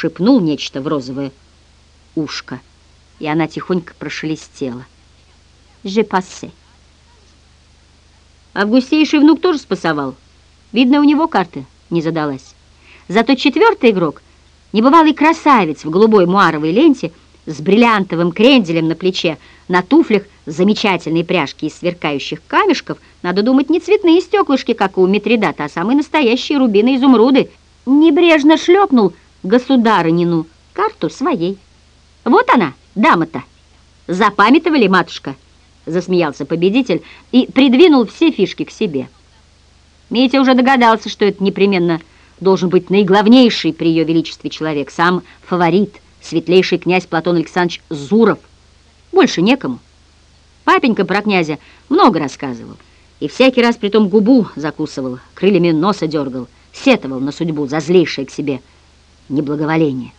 шепнул нечто в розовое ушко, и она тихонько прошелестела. «Je passe». Августейший внук тоже спасовал. Видно, у него карта не задалась. Зато четвертый игрок, небывалый красавец в голубой муаровой ленте, с бриллиантовым кренделем на плече, на туфлях замечательной пряжки из сверкающих камешков, надо думать, не цветные стеклышки, как у Митридата, а самые настоящие рубины-изумруды, небрежно шлепнул государынину карту своей. Вот она, дама-то. Запамятовали, матушка? Засмеялся победитель и придвинул все фишки к себе. Митя уже догадался, что это непременно должен быть наиглавнейший при ее величестве человек, сам фаворит – светлейший князь Платон Александрович Зуров. Больше некому. Папенька про князя много рассказывал, и всякий раз при том губу закусывал, крыльями носа дергал, сетовал на судьбу за к себе неблаговоление.